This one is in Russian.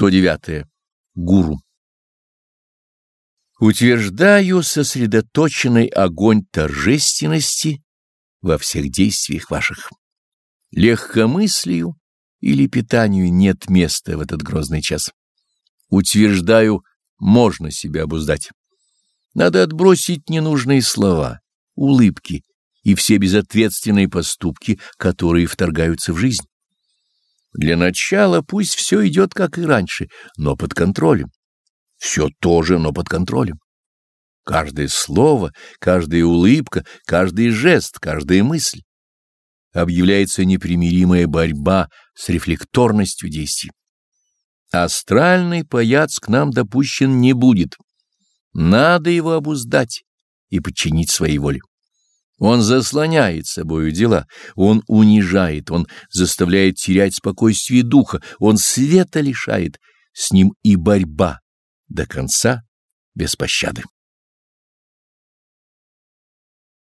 109. Гуру. Утверждаю сосредоточенный огонь торжественности во всех действиях ваших. Легкомыслию или питанию нет места в этот грозный час. Утверждаю, можно себя обуздать. Надо отбросить ненужные слова, улыбки и все безответственные поступки, которые вторгаются в жизнь. Для начала пусть все идет как и раньше, но под контролем. Все тоже, но под контролем. Каждое слово, каждая улыбка, каждый жест, каждая мысль. Объявляется непримиримая борьба с рефлекторностью действий. Астральный паяц к нам допущен не будет. Надо его обуздать и подчинить своей воле. Он заслоняет собою дела, он унижает, он заставляет терять спокойствие духа, он света лишает, с ним и борьба до конца без пощады.